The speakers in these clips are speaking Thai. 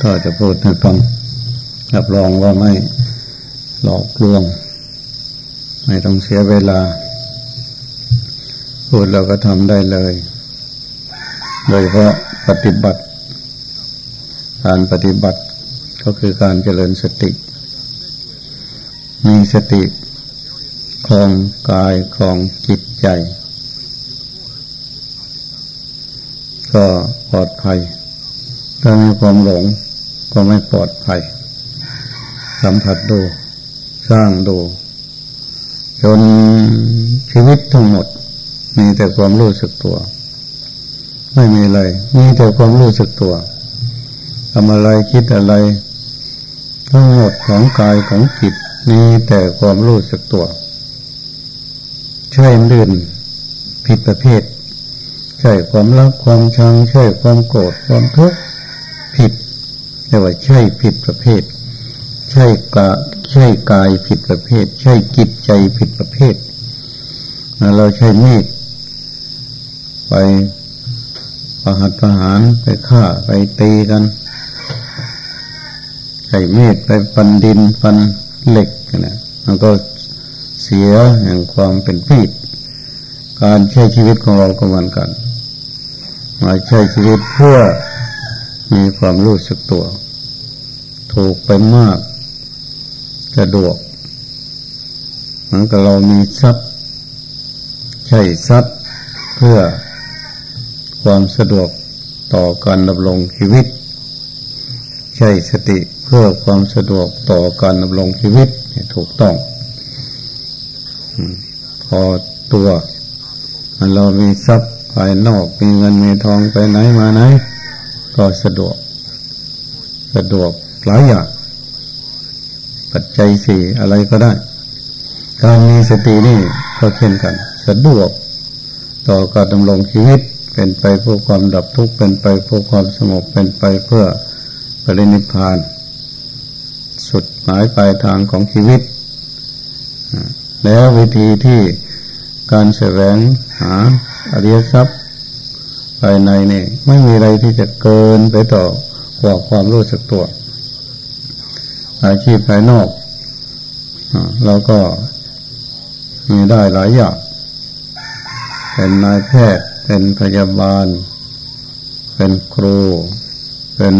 ถ้าจะพูดให้ฟังรับรองว่าไม่หลอกลวง ไม่ต้องเสียเวลา พูดเราก็ทำได้เลย โดยเพราะปฏิบัติ การปฏิบัติก็คือการเจริญสติ มีสติคลองกายคลองจิตใจ ก็ปลอดภัยถ้ามีความหลง ก็ไม่ปลอดภัย สัมผัสดู สร้างดู จนชีวิตทั้งหมด มีแต่ความรู้สึกตัว ไม่มีอะไร มีแต่ความรู้สึกตัวทำอะไรคิดอะไร ทั้งหมดของกายของจิตมีแต่ความรู้สึกตัว ใช่ลื่นผิดประเภท ใช่ความรักความชัง ใช่ความโกรธความทุกข์ เรียกว่าใช่ผิดประเภท ใช่กะใช่กายผิดประเภท ใช่จิตใจผิดประเภท เราใช้มีดไปประหัตประหารไปฆ่าไปตีกันใช้มีดไปฟันดินฟันเหล็กนะมันก็เสียแห่งความเป็นพีดการใช้ชีวิตของเราก็เหมือนกันมาใช้ชีวิตเพื่อ มีความรู้สึกตัว ถูกไปมากสะดวกเหมือนกับเรามีทรัพย์ ใช้ทรัพย์เพื่อความสะดวกต่อการดำรงชีวิต ใช้สติเพื่อความสะดวกต่อการดำรงชีวิตถูกต้อง พอตัวเรามีทรัพย์ภายนอกมีเงินมีทองไปไหนมาไหน ก็สะดวก สะดวกหลายอย่างปัจจัยสี่อะไรก็ได้ การมีสตินี่ก็เช่นกัน สะดวก ต่อการดำรงชีวิตเป็นไปเพื่อความดับทุกข์เป็นไปเพื่อความสงบเป็นไปเพื่อปรินิพพาน สุดหมายปลายทางของชีวิต แล้ววิธีที่การแสวงหาอริยทรัพย์ ภายในนี่ไม่มีอะไรที่จะเกินไปต่อกว่าความรู้สึกตัว อาชีพภายนอกเราก็มีได้หลายอย่างเป็นนายแพทย์ เป็นพยาบาล เป็นครู เป็น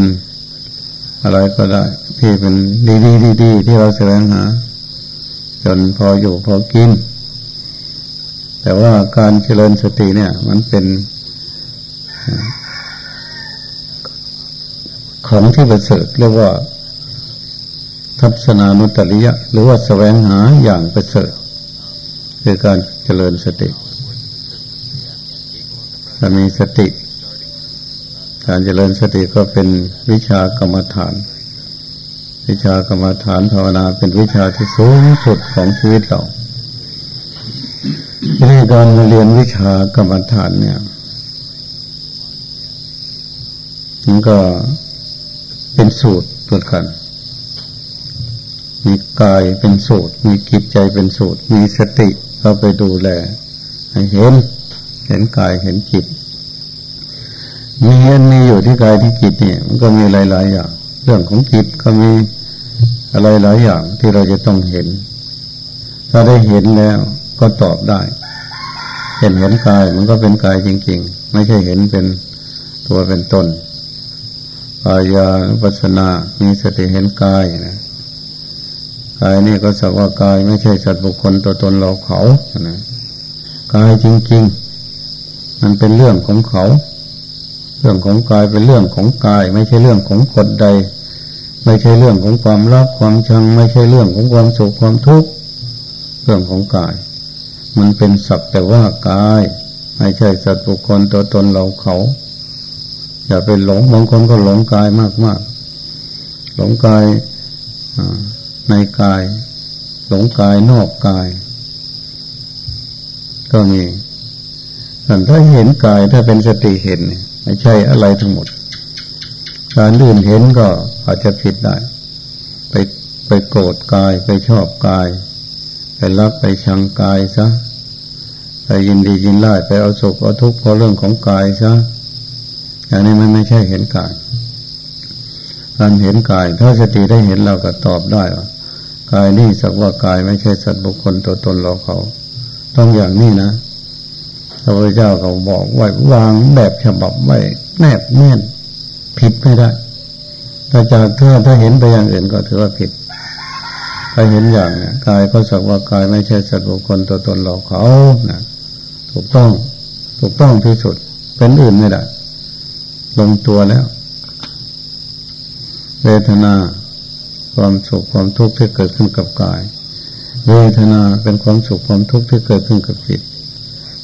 อะไรก็ได้ ที่เป็นดีๆดีๆที่เราแสวงหา จนพออยู่พอกิน แต่ว่าการเจริญสติเนี่ย มันเป็น ของที่ประเสริฐเรียกว่าทัศนานุตริยะ หรือว่าแสวงหาอย่างประเสริฐคือการเจริญสติถ้ามีสติ การเจริญสติก็เป็นวิชากรรมฐาน วิชากรรมฐานภาวนาเป็นวิชาที่สูงสุดของชีวิตเราในการเรียนวิชากรรมฐานเนี่ยมั นก็เป็นสูตรตัวกัน มีกายเป็นสูตร มีจิตใจเป็นสูตร มีสติเราไปดูแล ให้เห็น เห็นกายเห็นจิต มีเห็นมีอยู่ที่กายที่จิตเนี่ย มันก็มีหลาย ๆ อย่าง เรื่องของจิตก็มีอะไรหลายอย่างที่เราจะต้องเห็น ถ้าได้เห็นแล้วก็ตอบได้ เห็นเห็นกายมันก็เป็นกายจริง ๆ ไม่ใช่เห็นเป็นตัวเป็นตน กายาปัสนามีสติเห็นกายนะกายนี่ก็สักว่ากายไม่ใช่สัตว์บุคคลตัวตนเราเขานะกายจริง ๆ มันเป็นเรื่องของเขา เรื่องของกายเป็นเรื่องของกาย ไม่ใช่เรื่องของคนใด ไม่ใช่เรื่องของความรักความชัง ไม่ใช่เรื่องของความสุขความทุกข์เรื่องของกาย มันเป็นสักแต่ว่ากาย ไม่ใช่สัตว์บุคคลตัวตนเราเขา อย่าไปหลงบางคนก็หลงกายมากมากหลงกายในกาย หลงกายนอกกาย ก็มีถ้าเห็นกายถ้าเป็นสติเห็นไม่ใช่อะไรทั้งหมด การดื่นเห็นก็อาจจะผิดได้ ไปไปโกรธกายไปชอบกาย ไปรักไปชังกายซะไปยินดียินไล่ไปเอาสุขเอาทุกข์เพราะเรื่องของกายซะ อย่างนี้มันไม่ใช่เห็นกายการเห็นกาย ถ้าสติได้เห็นเราก็ตอบได้ว่ากายนี่สักว่ากายไม่ใช่สัตว์บุคคลตัวตนเราเขา ต้องอย่างนี้นะพระพุทธเจ้าเขาบอกไว้วางแบบฉบับไว้แนบแน่นผิดไม่ได้ถ้าจากถ้าถ้าเห็นไปอย่างอื่นก็ถือว่าผิดถ้าเห็นอย่างเนี่ยกายก็สักว่ากายไม่ใช่สัตว์บุคคลตัวตนเราเขานะถูกต้อง ถูกต้องที่สุดเป็นอื่นไม่ได้ ลงตัวแล้ว เวทนาความสุขความทุกข์ที่เกิดขึ้นกับกาย เวทนาเป็นความสุขความทุกข์ที่เกิดขึ้นกับจิต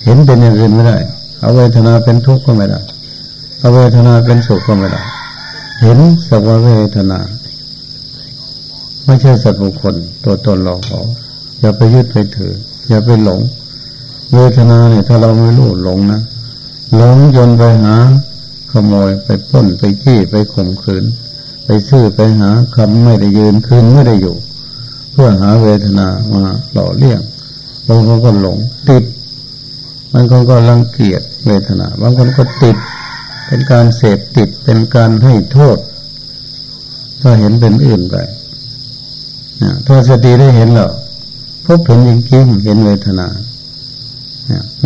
เห็นเป็นอย่างอื่นไม่ได้ เอาเวทนาเป็นทุกข์ก็ไม่ได้ เอาเวทนาเป็นสุขก็ไม่ได้ เห็นสักว่าเวทนา ไม่ใช่สัตว์บุคคลตัวตนเราเขาอย่าไปยึดไปถือ อย่าไปหลง เวทนาเนี่ยถ้าเราไม่รู้หลงนะหลงจนไปหา โมยไปป้นไปขี้ไปข่มขืน ไปซื้อไปหาคำไม่ได้ยืนคืนไม่ได้อยู่ เพื่อหาเวทนามาหล่อเลี้ยงบางคนก็หลงติดบางคนก็รังเกียจเวทนาบางคนก็ติด เป็นการเสพติดเป็นการให้โทษ ถ้าเห็นเป็นอื่นไปถ้าสติได้เห็นแล้วพบเห็นจริงๆเห็นเวทนา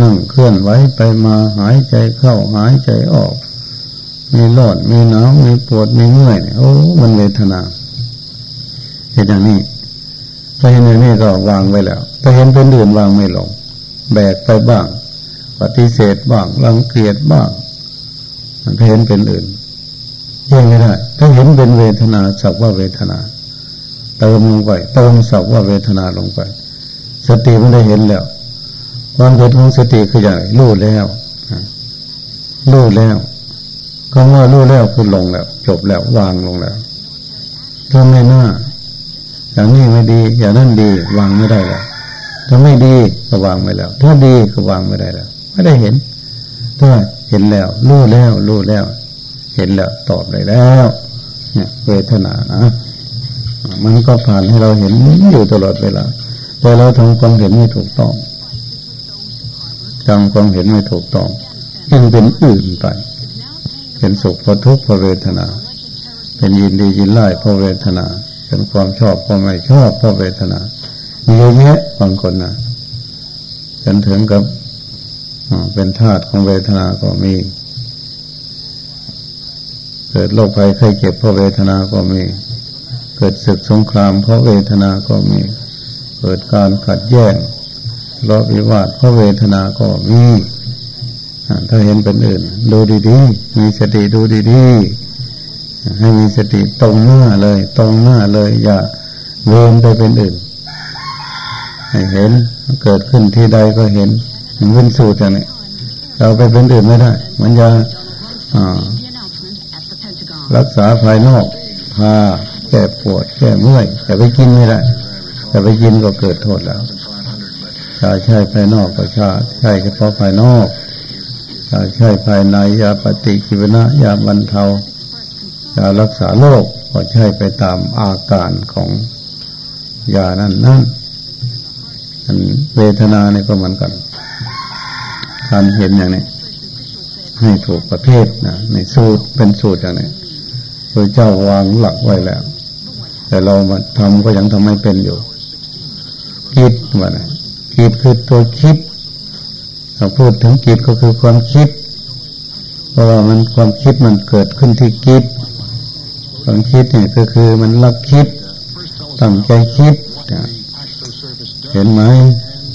นั่งเคลื่อนไหวไปมาหายใจเข้าหายใจออก มีร้อนมีหนาวมีปวดมีเมื่อยโอ้มันเวทนาเห็นอย่างนี้ถ้าเห็นอย่างนี้ก็วางไว้แล้วถ้าเห็นเป็นอื่นวางไม่ลง แบกไปบ้าง ปฏิเสธบ้างรังเกียจบ้างถ้าเห็นเป็นอื่นยังไม่ได้ ถ้าเห็นเป็นเวทนาสักว่าเวทนาเติมลงไปเติมสักว่าเวทนาลงไป สติมันได้เห็นแล้วความเห็นของสติคืออย่างรู้แล้วรู้แล้ว คำว่ารู้แล้วคือลงแล้ว จบแล้ววางลงแล้วถ้าไม่น่าอย่างนี้ไม่ดี อย่างนั้นดี วางไม่ได้แล้วถ้าไม่ดีก็วางไม่แล้ว ถ้าดีก็วางไม่ได้แล้ว ไม่ได้เห็นถ้าเห็นแล้ว รู้แล้วรู้แล้ว เห็นแล้วตอบได้แล้ว เนี่ยเวทนานะมันก็ผ่านให้เราเห็นอยู่ตลอดเวลาแต่เราทำความเห็นไม่ถูกต้องทำความเห็นไม่ถูกต้องจึงเป็นอื่นไป เป็นสุขเพราะทุกข์เพราะเวทนา เป็นยินดียินไล่เพราะเวทนา เป็นความชอบเพราะไม่ชอบเพราะเวทนามีเยอะแยะบางคนนะจนถึงกับเป็นธาตุของเวทนาก็มี เกิดโรคภัยไข้เจ็บเพราะเวทนาก็มี เกิดศึกสงครามเพราะเวทนาก็มี เกิดการขัดแย้งเลาะวิวาทเพราะเวทนาก็มี ถ้าเห็นเป็นอื่น ดูดีๆ มีสติดูดีๆ ให้มีสติตรงหน้าเลย ตรงหน้าเลย อย่าเวนไปเป็นอื่น ให้เห็นเกิดขึ้นที่ใดก็เห็นมันเป็นสูตรอย่างนี้เราไปเป็นอื่นไม่ได้มันจะรักษาภายนอกพาแก้ปวดแก้เมื่อยแต่ไปกินไม่ได้แต่ไปกินก็เกิดโทษแล้วชาใช่ภายนอกก็ชาใช่เฉพาะภายนอก ชาใช่ภายในยาปฏิกิวนะยาบรรเทายารักษาโรคก็ใช่ไปตามอาการของยานั่นนั่นเวทนาเนี่ยก็เหมือนกันการเห็นอย่างนี้ให้ถูกประเภทนะในสูตรเป็นสูตรอย่างนี้พระเจ้าวางหลักไว้แล้ว แต่เรามาทำก็ยังทำไม่เป็นอยู่ คิดว่านะจิตคือตัวคิด เราพูดถึงจิตก็คือความคิด เพราะว่ามันความคิดมันเกิดขึ้นที่คิด ความคิดเนี่ยก็คือมันรับคิดตั้งใจคิด เห็นไหม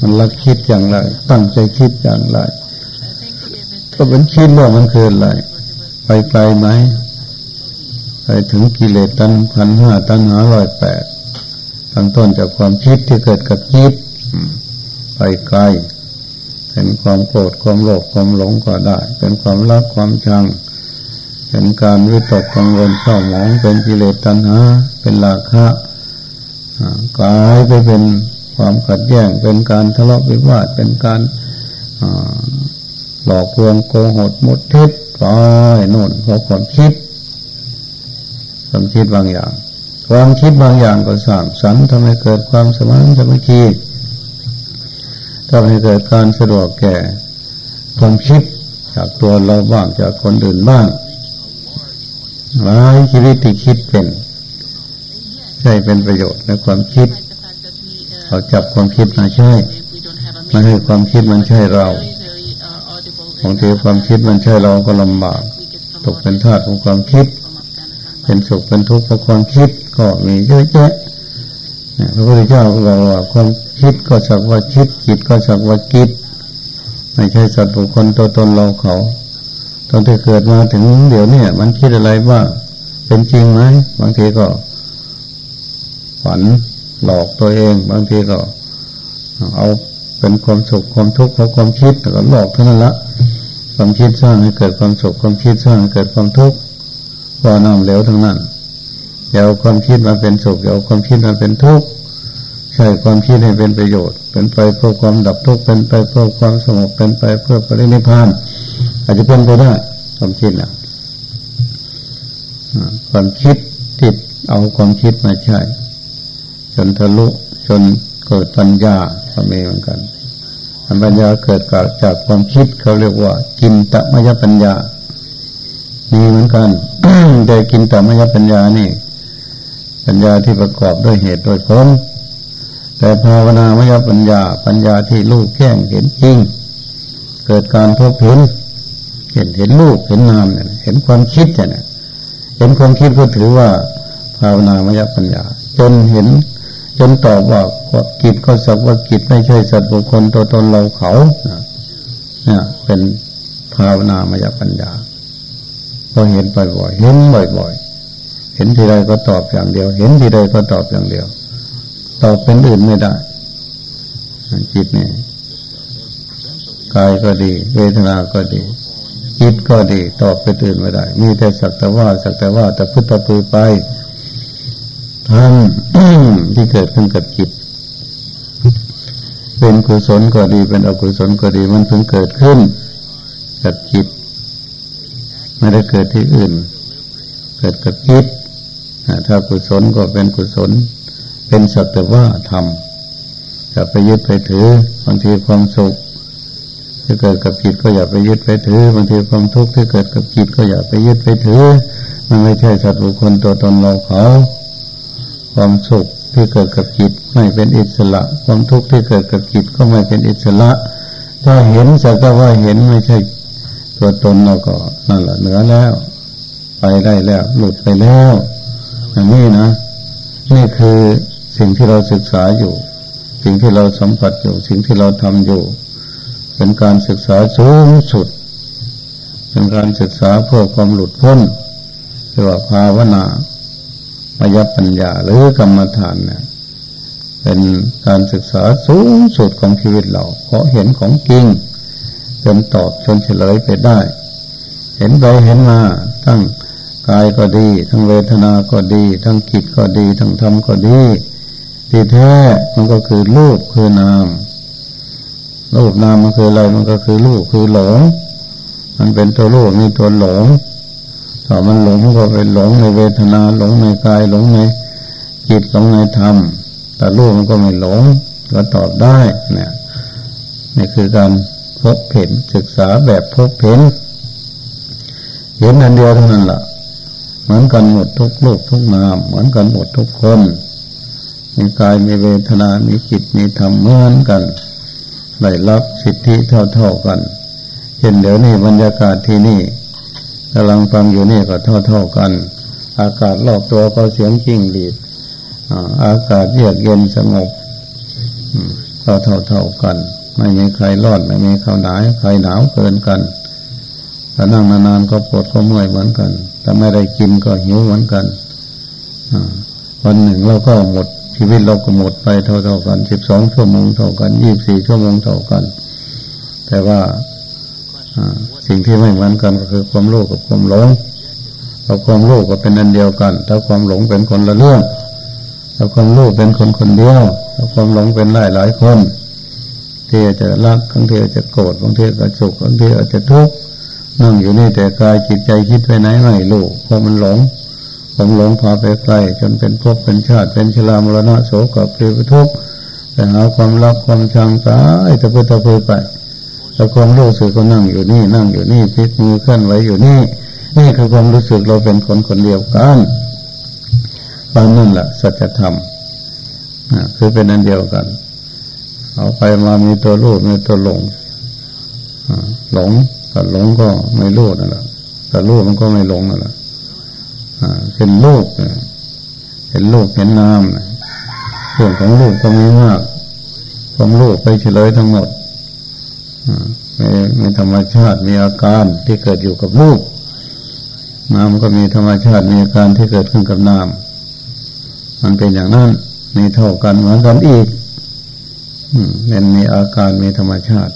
มันรับคิดอย่างไร ตั้งใจคิดอย่างไร ก็เป็นคิดว่ามันคืออะไรไปไกลไหมไปถึงกิเลสตันพันห้าตันหาร้อยแปดตั้งต้นจากความคิดที่เกิดกับคิดไปไกล เป็นความโกรธความโลภความหลงก็ได้ เป็นความรักความชัง เป็นการวิตกกังวลเศร้าหมองเป็นกิเลสตัณหาเป็นราคะกลายไปเป็นความขัดแย้งเป็นการทะเลาะวิวาทเป็นการหลอกลวงโกหกมดทิศไปโน่นเพราะความคิดความคิดบางอย่าง ความคิดบางอย่างก็สั่งสรรทำให้เกิดความสมานสมัคคี ทำให้เกิดการสะดวกแก่ความคิดจากตัวเราบ้างจากคนอื่นบ้างหลายชีวิตที่คิดเป็น ใช่เป็นประโยชน์ในความคิดเราจับความคิดมาใช่ไม่ให้ความคิดมันใช่เราบางทีความคิดมันใช่เราก็ลำบาก ตกเป็นทาสของความคิด เป็นสุขเป็นทุกข์เพราะความคิดก็มีเยอะแยะ พระพุทธเจ้าบอกว่าความคิดก็สักว่าคิดจิตก็สักว่าคิด ไม่ใช่สัตว์บุคคลตัวตนเราเขา ตอนที่เกิดมาถึงเดี๋ยวนี้มันคิดอะไรบ้าเป็นจริงไหมบางทีก็ฝันหลอกตัวเอง บางทีก็เอาเป็นความสุขความทุกข์เพราะความคิดแต่ก็หลอกเท่านั้นละความคิดสร้างให้เกิดความสุขความคิดสร้างให้เกิดความทุกข์ก็น้ำเหลวทั้งนั้น เดี๋ยวความคิดมาเป็นสุขเดี๋ยวความคิดมาเป็นทุกข์ใช่ความคิดให้เป็นประโยชน์ เป็นไปเพื่อความดับทุกข์เป็นไปเพื่อความสงบเป็นไปเพื่อปรินิพาน อาจจะเป็นไปได้ความคิดนะความคิดติดเอาความคิดมาใช้จนทะลุจนเกิดปัญญาก็มีเหมือนกันปัญญาเกิดจากความคิดเขาเรียกว่า กินตะมยปัญญามีเหมือนกันแต่กินตะมยปัญญานี่ ปัญญาที่ประกอบด้วยเหตุโดยผลแต่ภาวนามยปัญญา ปัญญาที่ลูกแก้งเห็นจริง เกิดการพบเห็น เห็นเห็นลูกเห็นนามเนี่ยเห็นความคิดเนี่ยเห็นความคิดก็ถือว่า ภาวนามยปัญญา จนเห็น จนตอบว่ากิจก็สักว่ากิจไม่ใช่สัตว์บุคคลตัวตนเราเขาเนี่ยเป็นภาวนามยปัญญาพอเห็นบ่อยๆเห็นบ่อยๆ เห็นทีไรก็ตอบอย่างเดียว เห็นทีไรก็ตอบอย่างเดียว ตอบเป็นอื่นไม่ได้จิตเนี่ยกายก็ดี เวทนาก็ดี จิตก็ดี ตอบเป็นอื่นไม่ได้ มีแต่สักแต่ว่าสักแต่ว่าแต่พุทธปือไปทั้งที่เกิดขึ้นกับจิต เป็นกุศลก็ดี เป็นอกุศลก็ดี มันเพิ่งเกิดขึ้นกับจิต ไม่ได้เกิดที่อื่น เกิดกับจิต ถ้ากุศลก็เป็นกุศล เป็นสัตว์ว่าทำอย่าไปยึดไปถือบางทีความสุขที่เกิดกับจิตก็อย่าไปยึดไปถือบางทีความทุกข์ที่เกิดกับจิตก็อย่าไปยึดไปถือ มันไม่ใช่สัตว์บุคคลตัวตนเราเขา ความสุขที่เกิดกับจิตไม่เป็นอิสระ ความทุกข์ที่เกิดกับจิตก็ไม่เป็นอิสระ ถ้าเห็นสักว่าเห็นไม่ใช่ตัวตนเราก็นั่นแหละเหนือแล้ว ไปได้แล้ว หลุดไปแล้ว อย่างนี้นะ นี่คือสิ่งที่เราศึกษาอยู่ สิ่งที่เราสัมผัสอยู่ สิ่งที่เราทำอยู่ เป็นการศึกษาสูงสุด เป็นการศึกษาเพื่อความหลุดพ้นเรียกว่าภาวนามายปัญญาหรือกรรมฐานเนี่ยเป็นการศึกษาสูงสุดของชีวิตเราเพราะเห็นของจริงจนตอบจนเฉลยไปได้ เห็นไปเห็นมาทั้ง กายก็ดี ทั้งเวทนาก็ดี ทั้งจิตก็ดี ทั้งธรรมก็ดีที่แท้มันก็คือรูปคือนามรูปนามมันคืออะไรมันก็คือรูปคือหลง มันเป็นตัวรูปมีตัวหลงถ้ามันหลงก็เป็นหลงในเวทนาหลงในกายหลงในจิตหลงในธรรม แต่รูปมันก็ไม่หลงก็ตอบได้เนี่ยนี่คือการพบเห็นศึกษาแบบพบเห็นเห็นอันเดียวเท่านั้นแหละ เหมือนกันหมดทุกโลกทุกนาม เหมือนกันหมดทุกคน มีกายมีเวทนา มีจิตมีธรรมเหมือนกันได้รับสิทธิเท่าๆกัน เห็นเดี๋ยวนี้บรรยากาศที่นี่กำลังฟังอยู่นี่ก็เท่าๆกัน อากาศรอบตัวก็เสียงจิ้งดีดอากาศเยือกเย็นสงบก็เท่าๆกัน ไม่มีใครรอดไม่มีใครหนาวใครหนาวเกินกันถ้านั่งนานๆก็ปวดก็เมื่อยเหมือนกัน ถ้าไม่ได้กินก็หิวเหมือนกันวันหนึ่งเราก็หมดชีวิตเราก็หมดไปเท่าๆกันสิบสองชั่วโมงเท่ากันยี่บสี่ชั่วโมงเท่ากัน แต่ว่าสิ่งที่ไม่เหมือนกันก็คือความโลภกับความหลงเราความโลภก็เป็นอันเดียวกัน ถ้าความหลงเป็นคนละเรื่องถ้าความโลภเป็นคนคนเดียวถ้าความหลงเป็นหลายหลายคนที่จะรักบางทีจะโกรธบางทีก็สุขบางทีอาจจะทุกข์ นั่งอยู่นี่แต่กายจิตใจคิดไปไหนไม่รู้เพราะมันหลงผมหลงพาไปไกลจนเป็นภพเป็นชาติเป็นชรามรณะโสกับเปรียบทุกข์ไปหาความรักความชังตายตะเพื้ตะเพื้ไปแต่ความรู้สึกก็นั่งอยู่นี่นั่งอยู่นี่พลิกมือเคลื่อนไหวอยู่นี่ นี่คือความรู้สึกเราเป็นคนคนเดียวกันบางนั่นแหละสัจธรรมคือเป็นอันเดียวกัน เอาไปมามีตัวรู้มีตัวหลงหลง แต่หลงก็ไม่รู้นั่นแหละแต่รู้มันก็ไม่หลงนั่นแหละเป็นลูกเห็นลูกเห็นนามเรื่องของลูกก็มีมากความลูกไปเฉลยทั้งหมดมีมีธรรมชาติมีอาการที่เกิดอยู่กับลูกนามก็มีธรรมชาติมีอาการที่เกิดขึ้นกับนามมันเป็นอย่างนั้นมีเท่ากันเหมือนกันอีกมันมีอาการมีธรรมชาติ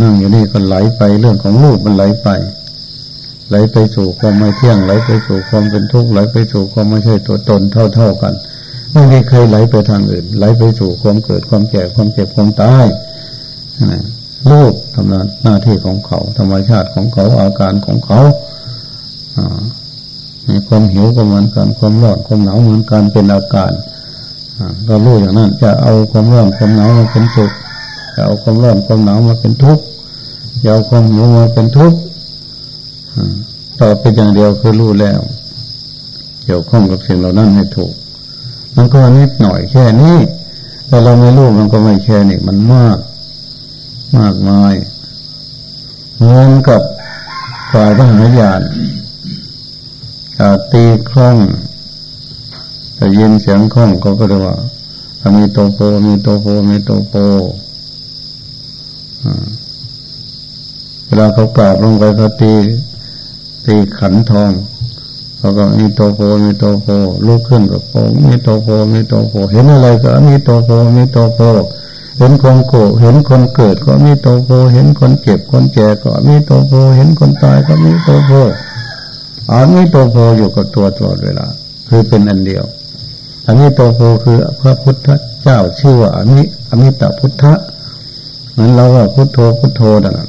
นั่งอยู่นี่ก็ไหลไปเรื่องของรูปมันไหลไป ไหลไปสู่ความไม่เที่ยงไหลไปสู่ความเป็นทุกข์ไหลไปสู่ความไม่ใช่ตัวตนเท่าเท่ากันไม่มีใครไหลไปทางอื่น ไหลไปสู่ความเกิดความแก่ความเจ็บความตายรูปทำหน้าที่ของเขาธรรมชาติของเขาอาการของเขาความหิวก็เหมือนกันความร้อนความหนาวเหมือนกันเป็นอาการเรารู้อย่างนั้นจะเอาความร้อนความหนาวมาเป็นสุข จะเอาความร้อนความหนาวมาเป็นทุกข์จะเอาความหิวมาเป็นทุกข์ต่อเป็นอย่างเดียวคือรู้แล้ว เกี่ยวข้องกับสิ่งเหล่านั้นให้ถูก มันก็นิดหน่อยแค่นี้ แต่เราไม่รู้มันก็ไม่แค่นี้มันมาก มากมายเหมือนกับฝ่ายทหารยานตีคล่องแต่ยินเสียงคล่องเขาก็เรียกว่ามีโตโปมีโตโปมีโตโป เวลาเขากราบลงไปเขาตีตีขันทองเขาก็มีโตโพมีโตโพลุกขึ้นกับโพมีโตโพมีโตโพเห็นอะไรก็มีโตโพมีโตโพเห็นคนโกเห็นคนเกิดก็มีโตโพเห็นคนเจ็บคนแก่ก็มีโตโพเห็นคนตายก็มีโตโพอันนี้โตโพอยู่กับตัวตลอดเวลา คือเป็นอันเดียวอันนี้โตโพคือพระพุทธเจ้าชื่อว่าอันนี้อมิตาพุทธะ นั้นเราก็พุทโธพุทโธนั่น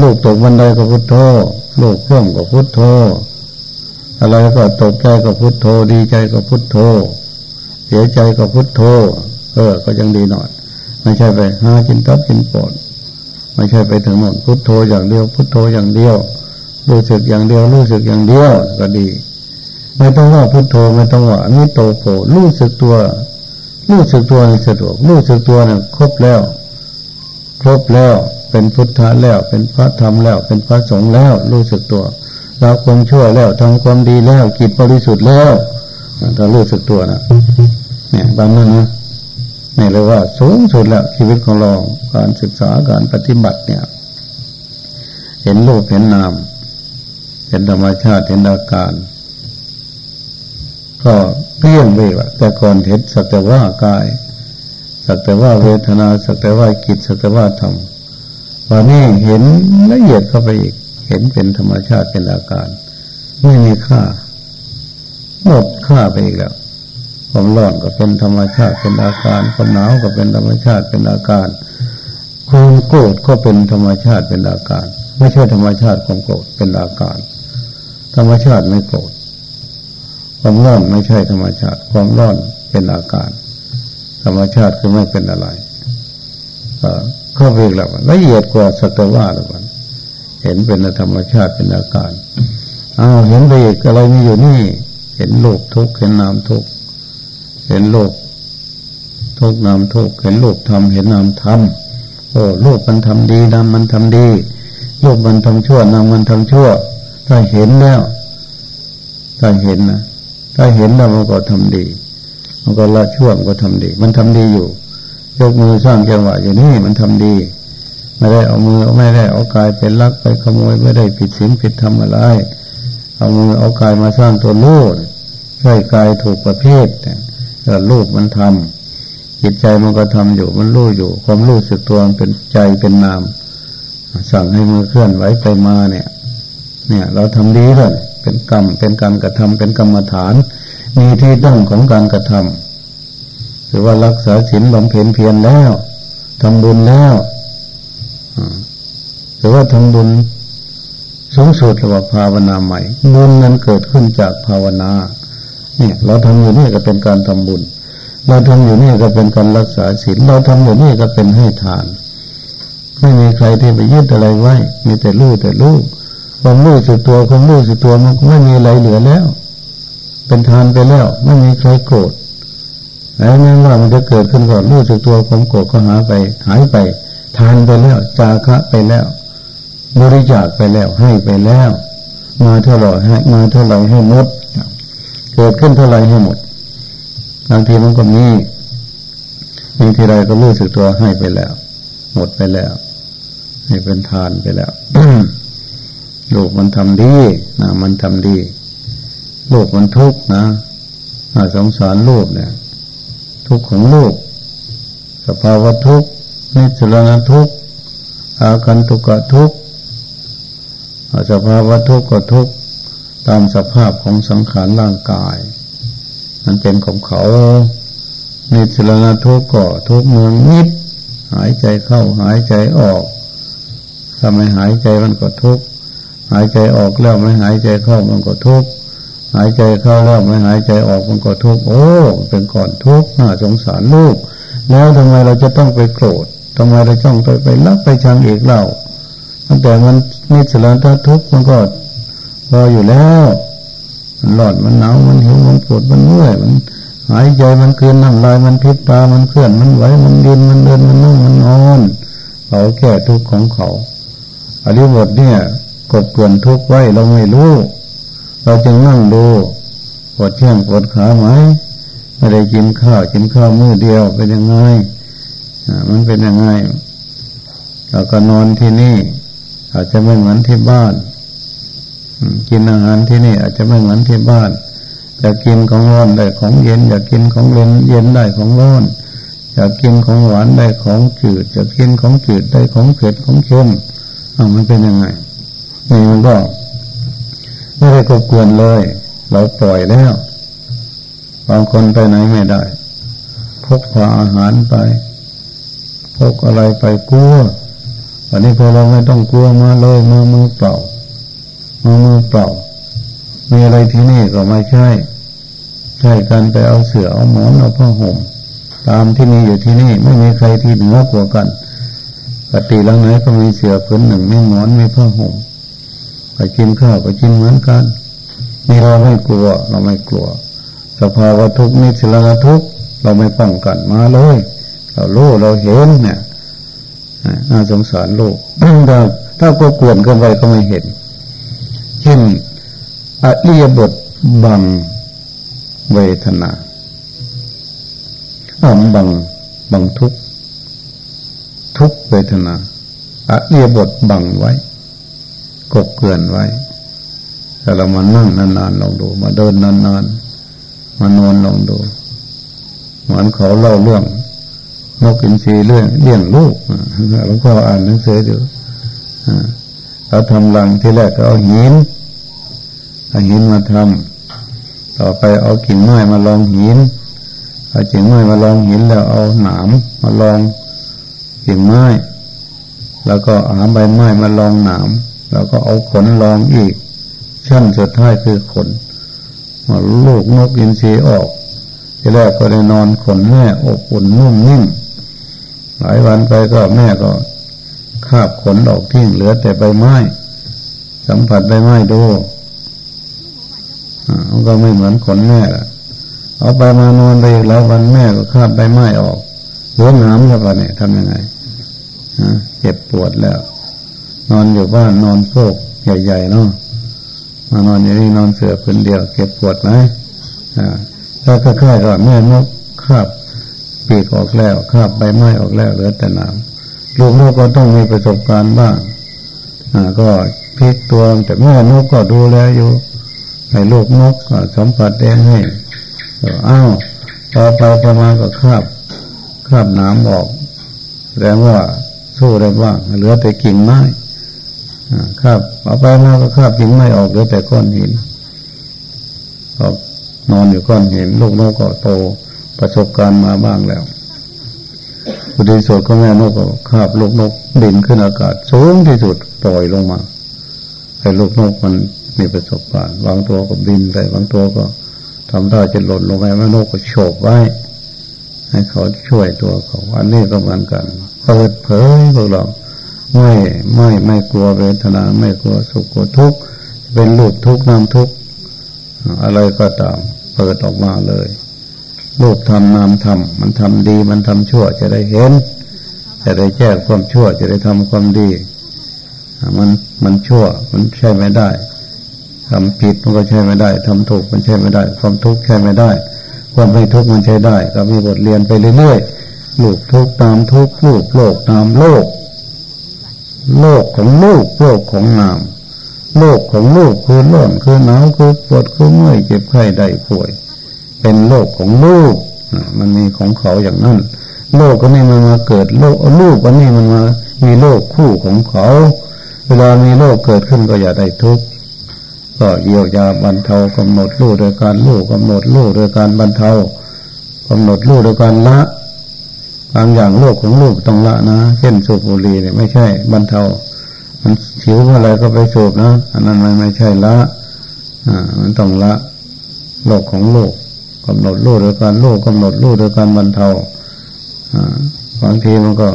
ลูกตกบันไดก็พุทโธลูกร่วงก็พุทโธอะไรก็ตกใจก็พุทโธดีใจก็พุทโธเสียใจก็พุทโธเออ ก็ยังดีหน่อย ไม่ใช่ไปหาจินตับจินปอดไม่ใช่ไปถึงหมดพุทโธอย่างเดียว พุทโธอย่างเดียวรู้สึกอย่างเดียวรู้สึกอย่างเดียวก็ดี ไม่ต้องว่าพุทโธไม่ต้องว่าอนิโตโผรู้สึกตัว รู้สึกตัวสะดวกรู้สึกตัวเนี่ยครบแล้ว ครบแล้วเป็นพุทธะแล้วเป็นพระธรรมแล้ว เป็นพระสงฆ์แล้วรู้สึกตัวเราความชั่วแล้วทำความดีแล้วกิจบริสุทธิ์แล้วถ้ารู้สึกตัวนะเนี่ยบางนั้นนะนี่เลยว่าสูงสุดแล้วชีวิตของเราการศึกษาการปฏิบัติเนี่ย เห็นโลกเห็นนาม เห็นธรรมชาติเห็นอาการ ก็เกลี้ยงไปว่าแต่ก่อนเห็นสักแต่ว่ากาย สักแต่ว่าเวทนาสักแต่ว่ากิจสักแต่ว่าธรรมวันนี้เห็นละเอียดเข้าไปอีก เห็นเป็นธรรมชาติเป็นอาการ ไม่มีค่า หมดค่าไปอีกแล้วความร้อนก็เป็นธรรมชาติเป็นอาการความหนาวก็เป็นธรรมชาติเป็นอาการความโกรธก็เป็นธรรมชาติเป็นอาการ ไม่ใช่ธรรมชาติของโกรธเป็นอาการ ธรรมชาติไม่โกรธความร้อนไม่ใช่ธรรมชาติ ความร้อนเป็นอาการ ธรรมชาติคือไม่เป็นอะไรเข้าไปแล้วละเอียดกว่าสัตว์ว่าแล้วมันเห็นเป็นธรรมชาติเป็นอาการอ้าวเห็นไปอีกอะไรมีอยู่นี่ เห็นโลกทุกข์เห็นนามทุกข์เห็นโลกทุกนามทุกเห็นโลกทำเห็นนามทำโอ้โลกมันทำดีนามมันทำดีโลกมันทำชั่วนามมันทำชั่ว ถ้าเห็นแล้ว ถ้าเห็นนะถ้าเห็นแล้วมันก็ทำดี มันก็ละชั่วมันก็ทำดี มันทำดีอยู่ ยกมือสร้างจังหวะอยู่นี่มันทำดี ไม่ได้เอามือไม่ได้เอากายเป็นลักไปขโมยไม่ได้ผิดศีลผิดธรรมอะไร เอามือเอากายมาสร้างตัวลูกใช่กายถูกประเภทแต่ลูกมันทำจิตใจมันก็ทำอยู่มันรู้อยู่ ความรู้สึกตัวเป็นใจเป็นนาม สั่งให้มือเคลื่อนไหวไปมาเนี่ย เนี่ย เราทำดีเลยเป็นกรรมเป็นการกระทำเป็นกรรมฐาน มีที่ตั้งของการกระทำรือว่ารักษาศีลบำเพ็ญเพียรแล้วทำบุญแล้วหรือว่าทำบุญสูงสุดหรือว่าภาวนาใหม่บุญนั้นเกิดขึ้นจากภาวนา เนี่ย เราทำอยู่นี่ก็เป็นการทำบุญ เราทำอยู่นี่ก็เป็นการรักษาศีลเราทำอยู่นี่ก็เป็นให้ทาน ไม่มีใครที่ไปยึดอะไรไว้ มีแต่รู้แต่รู้ความรู้สึกตัวความรู้สึกตัวมันไม่มีอะไรเหลือแล้ว เป็นทานไปแล้ว ไม่มีใครโกรธแล้วนั่นว่ามันจะเกิดขึ้นก่อนรู้สึกตัวความโกรธก็หาไป หายไป ทานไปแล้ว จาคะไปแล้ว บริจาคไปแล้ว ให้ไปแล้ว มาเท่าไหร่ให้มาเท่าไหร่ให้หมด เกิดขึ้นเท่าไหร่ให้หมดบางทีมันก็มีมีทีไรก็รู้สึกตัวให้ไปแล้ว หมดไปแล้ว ให้เป็นทานไปแล้วโลกมันทำดีนะมันทำดี โลกมันทุกข์นะสงสารโลกเนี่ย ทุกข์ของโลก สภาวะทุกข์นิสรณทุกข์อาการทุกข์ทุกข์สภาวะทุกข์ก็ทุกข์ตามสภาพของสังขารร่างกาย มันเป็นของเขานิสรณทุกข์ก็ทุกข์เมืองนิด หายใจเข้าหายใจออกถ้าไมหายใจมันก็ทุกข์หายใจออกแล้วไม่หายใจเข้ามันก็ทุกข์ หายใจเข้าแล้วไม่หายใจออกมันก็ทุกข์โอ้เป็นก่อนทุกข์น่าสงสารลูก แล้วทำไมเราจะต้องไปโกรธทำไมเราต้องไปไปรักไปชังอีกเล่าตั้งแต่มันนิสลานทุกข์มันก็พออยู่แล้วมันหลอดมันหนาวมันหิวมันปวดมันเมื่อยมันหายใจมันเกินน้ำลายมันพิบตามันเคลื่อนมันไหวมันยืนมันเดินมันนั่งมันนอนเขาแก้ทุกข์ของเขาอริบทเนี่ยกบเกลื่อนทุกข์ไว้เราไม่รู้ เราจึงนั่งดูปวดเที่ยงปวดขาไหมไม่ได้กินข้าวกินข้าวมื้อเดียวเป็นยังไงมันเป็นยังไงเราก็นอนที่นี่ อาจจะไม่เหมือนที่บ้านกินอาหารที่นี่ อาจจะไม่เหมือนที่บ้านอยากกินของร้อนได้ของเย็น อยากกินของเย็นเย็นได้ของร้อนอยากกินของหวานได้ของจืดอยากกินของจืดได้ของเผ็ดของเค็มอ่ามันเป็นยังไงนี่มันก็ ไม่ได้กบกวนเลย เราปล่อยแล้วบางคนไปไหนไม่ได้ พกพาอาหารไปพกอะไรไปกลัววันนี้พอเราไม่ต้องกลัวมาเลยมือมือเปล่ามือมือเปล่ามีอะไรที่นี่ก็ไม่ใช่ ใช่การไปเอาเสือเอาหมอนเอาผ้าห่มตามที่มีอยู่ที่นี่ไม่มีใครที่เหนือกว่ากันปฏิหลังไหนก็มีเสือผืนหนึ่งมีหมอนมีผ้าห่ม ไปกินข้าวไปกินเหมือนกันนี่เราไม่กลัว เราไม่กลัว สภาวะทุกข์นิสิลาทุกข์เราไม่ป้องกันมาเลย เรารู้เราเห็นเนี่ยน่าสงสารโลกถ้าถ้าก็กวนกันไปก็ไม่เห็น เช่นอริยบทบังเวทนาอมบังบังทุกทุกเวทนาอริยบทบังไว้ กบเกลื่อนไว้แต่เรามานั่งนานๆลองดู มาเดินนานๆมานอนลองดู เหมือนเขาเล่าเรื่องนกอินทรีเรื่องเลี้ยงลูกหลวงพ่ออ่านหนังสืออยู่เขาทำรังที่แรกก็เอาหินเอาหินมาทำต่อไปเอากิ่งไม้มาลองหินเอากิ่งไม้มาลองหินแล้วเอาหนามมาลองกิ่งไม้แล้วก็เอาใบไม้มาลองหนาม แล้วก็เอาขนลองอีก ชั้นสุดท้ายคือขนมาลูกนกอินทรีออกทีแรกก็ได้นอนขนแม่อบอุ่นนุ่มนิ่มหลายวันไปก็แม่ก็คาบขนออกทิ้งเหลือแต่ใบไม้ สัมผัสใบไม้ดูมันก็ไม่เหมือนขนแม่ละเอาไปมานอนไปอีกแล้ววันแม่ก็คาบใบไม้ออกหัวน้ำแล้วเนี่ยทำยังไงเจ็บปวดแล้ว นอนอยู่บ้านนอนโซกใหญ่ๆเนาะมานอนอย่างนี้นอนเสือพื้นเดียวเจ็บปวดไหมอ่าถ้าค่ายๆก็แม่นกคาบปีกออกแล้วคาบใบไม้ออกแล้วเหลือแต่น้ำลูกนกก็ต้องมีประสบการณ์บ้างอ่าก็พลิกตัวแต่แม่นกก็ดูแลอยู่ให้ลูกนกก็สัมผัสแดงให้อ้าวพอไปประมาณก็คาบคาบน้ำออกแสดงว่าสู้ได้บ้างเหลือแต่กิ่งไม้ คาบเอาไปมาก็คาบกิ่งไม้ออกเหลือแต่ก้อนหินออกนอนอยู่ก้อนหินลูกนกก็โตประสบการณ์มาบ้างแล้วบุตรสุดก็แม่นกก็คาบลูกนกบินขึ้นอากาศสูงที่สุดปล่อยลงมาแต่ลูกนกมันมีประสบการณ์บางตัวก็บินไปบางตัวก็ทำได้จะหล่นลงไปแม่นกก็โฉบไว้ ให้เขาช่วยตัวเขาอันนี้ก็เหมือนกันเปิดเผยพวกเรา ไม่ไม่ไม่กลัวเวทนาไม่กลัวสุขกลัวทุกข์เป็นรูปทุกข์นามทุกข์อะไรก็ตามเปิดออกมาเลยรูปทำนามทำมันทำดีมันทำชั่วจะได้เห็น จะได้แก้ความชั่วจะได้ทำความดี มันมันชั่วมันใช่ไม่ได้ทำผิดมันก็ใช่ไม่ได้ทำถูกมันใช่ไม่ได้ ความทุกข์ใช่ไม่ได้ ความไม่ทุกข์มันใช่ได้ ก็มีบทเรียนไปเรื่อยๆลูกทุกตามทุกลูกโลกตามโลก โลกของลูกโลกของนามโลกของลูกคือร้อนคือหนาวคือปวดคือเมื่อยเจ็บไข้ได้ป่วย เป็นโลกของลูกมันมีของเขาอย่างนั้น โลกก็นี่มันมาเกิดโลกลูกก็นี่มันมามีโลกคู่ของเขา เวลามีโลกเกิดขึ้นก็อย่าได้ทุกข์ก็เยียวยาบรรเทากำหนดรู้โดยการรู้กำหนดรู้โดยการบรรเทากำหนดรู้โดยการละ บางอย่างโลกของลูกต้องละนะเช่นสูบบุหรี่เนี่ยไม่ใช่บรรเทา มันสิวอะไรก็ไปสูบนะอันนั้นมันไม่ใช่ละ อ่า มันต้องละ โลกของโลกกำหนดรู้โดยการรู้กำหนดรู้โดยการบรรเทาอ่าบางทีมันก็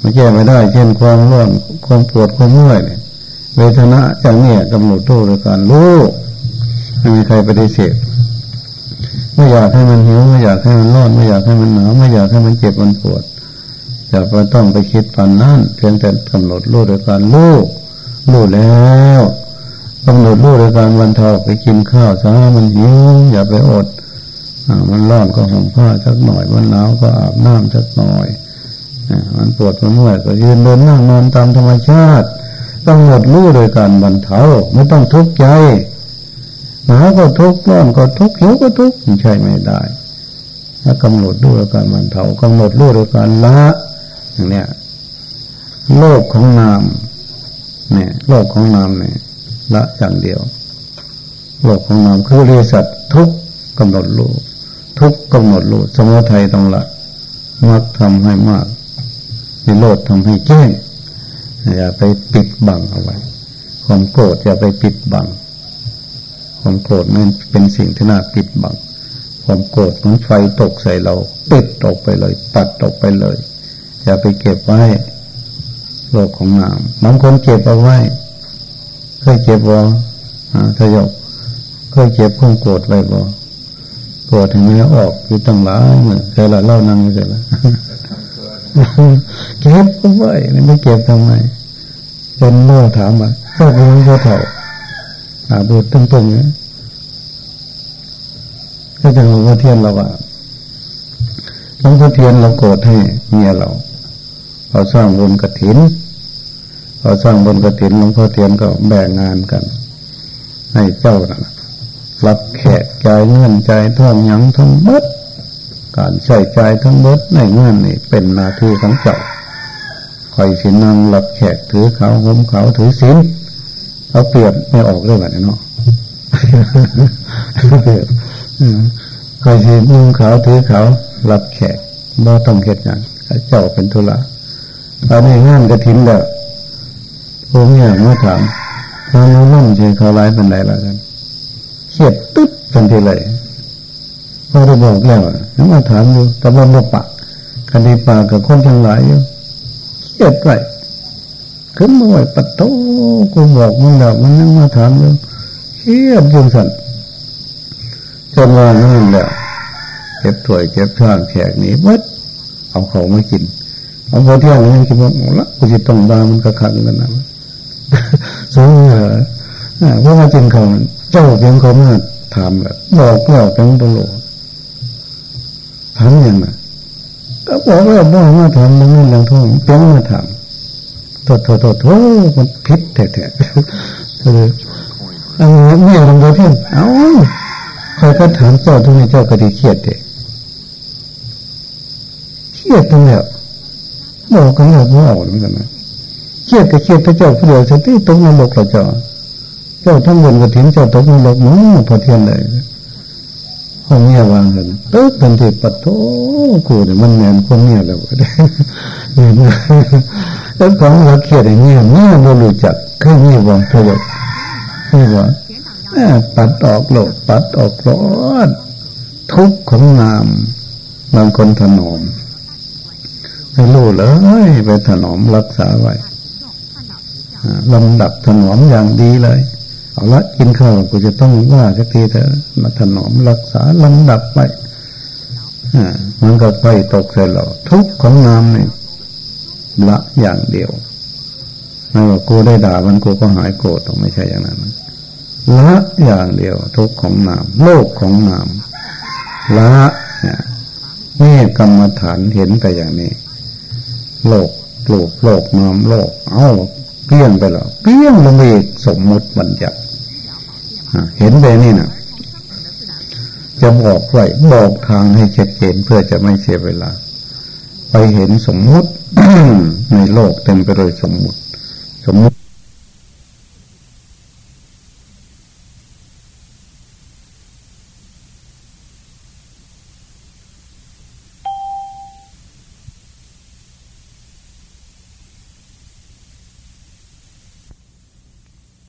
มันแก้ไม่ได้ เช่นความร้อนความปวดความเมื่อยเวทนาอย่างนี้กำหนดรู้โดยการรู้ไม่มีใครปฏิเสธ ไม่อยากให้มันหิวไม่อยากให้มันร้อนไม่อยากให้มันหนาวไม่อยากให้มันเจ็บมันปวดอย่าไปต้องไปคิดปันนั่นเพียงแต่กำหนดรู้โดยการรู้รู้แล้วกำหนดรู้โดยการวันเทาไปกินข้าวซะมันหิวอย่าไปอดอมันร้อนก็ห่มผ้าสักหน่อย มันหนาวก็อาบน้ำสักหน่อยมันปวดมันเมื่อยก็ยืนเดินนั่งนอนตามธรรมชาติกำหนดรู้โดยการบรรเทาไม่ต้องทุกข์ใจ หนาวก็ทุกข์ร้อนก็ทุกข์หิวก็ทุกข์ใช่ไม่ได้ถ้ากำหนดรู้โดยการบรรเทากำหนดรู้โดยการละอย่างเนี้ยโลกของนามเนี่ยโลกของนามเนี่ยละอย่างเดียว โลกของนามคือเรียสัตทุกกำหนดรู้ทุกกำหนดรู้สมุทัยต้องละมักทำให้มากในโลดทำให้แจ้งอย่าไปปิดบังเอาไว้ความโกรธอย่าไปปิดบัง ความโกรธนั้นเป็นสิ่งที่น่าปิดบังความโกรธเหมือนไฟตกใส่เราปิดออกไปเลยปัดออกไปเลย อย่าไปเก็บไว้โลกของนามบางคนเก็บเอาไว้เคยเก็บบ่ทยกเคยเก็บความโกรธไว้บ่โกรธถึงไม่ออกคือตั้งหลายเมื่อเคยละเล่านั่งเสร็จแล้วเก็บเอาไว้ไม่เก็บทำไมจนโม่ถามว่าเจ้าเป็นเจ้าเถ่า อาบูตึงๆเนี่ยก็จะหลวงพ่อเทียนเราว่าหลวงพ่อเทียนเราโกรธให้เมียเราเขาสร้างบนกระถินเขาสร้างบนกระถินหลวงพ่อเทียนก็แบ่งงานกัน ให้เจ้านะรับแขกจ่ายเงินจ่ายท่องยังทั้งหมดการใช้จ่ายทั้งหมดในเงินนี่เป็นหน้าที่ของเจ้าคอยสินังรับแขกถือเขาห่มเขาถือศีล เขาเปรียบไม่ออกเลยแบบนี้เนาะคอยสินุ่งเขาถือเขารับแขกบ่ต้องเหตุงานเจ้าเป็นธุระอันนี้งานกระถินแล้วผมอยากมาถามตอนนี้นั่งเฉยเขาไล่เป็นไรละกันเขียดตึ๊บทันทีเลยพอได้บอกแล้วนั่งมาถามอยู่แตะวันปะคดีปากับคนทั้งหลายอยู่เขียดไป ขึ้นมาไหวปัดโตกูบอกมึงแล้วมันนั่งมาถามอยู่เขียดจนสันจนว่านั่นแหละเจ็บถวยเจ็บท่างแขกนี้วัดเอาเขามากินเอาพอเที่ยงนี่คิดว่าละกูจะต้องบามันกระขังกันนะสูงเหรอเพราะว่าจริงเขาเจ้าเพียงเขามาถามแบบบอกเล่าเพียงตลอดถามอย่างน่ะก็บอกว่าบ่มาถามมึงนี่ลังท้องเพียงมาถาม โทษโทษโทษโทษมันพิษแท้ๆคือเอาไม่อยากลงเที่ยงเอ้าใครก็ถามเจ้าทุกเจ้าก็ดีเครียดเด็เครียดตั้งแล้วบอกกันแล้วว่าเหมือนกันนะเครียดก็เครียดพระเจ้าผู้เดียวสติตกนรกเราเจ้า เจ้าทั้งบนกระถิ่นเจ้าตกนรกมั้งพอเทียนเลย ห้องเนี้ยวางกันเต๊ะทันทีปัดโถกูเนี่ยมันแมนคนเนี้ยแล้วเห็นไหมแล้วของเราเครียดอย่างเงี้ยเนี่ยเรารู้จักเคยมีวางประโยชน์นี่ว่าปัดออกโลดปัดออกร้อนทุกข์ของนามบางคนถนอมไม่รู้เลยไปถนอมรักษาไว้ลำดับถนอมอย่างดีเลย เอาละกินข้าวกูจะต้องว่าสักทีเถอะมาถนอมรักษาลำดับไปมันก็ไปตกเสร็จแล้วทุกของน้ำเนี่ยละอย่างเดียวไม่ว่ากูได้ด่ามันกูก็หายโกรธต้องไม่ใช่อย่างนั้นละอย่างเดียว ทุกของนาม โลกของนามละเนี่กรรมฐานเห็นแต่อย่างนี้ โลกโลกโลกนามโลก เอาเปี้ยงไปแล้วเปี้ยงลงอีกสมมุติบัญญัติ เห็นแต่นี่นะจะบอกไว้บอกทางให้ชัดเจนเพื่อจะไม่เสียเวลา ไปเห็นสมมุติในโลกเต็มไปด้วยสมมุติ สมมุติ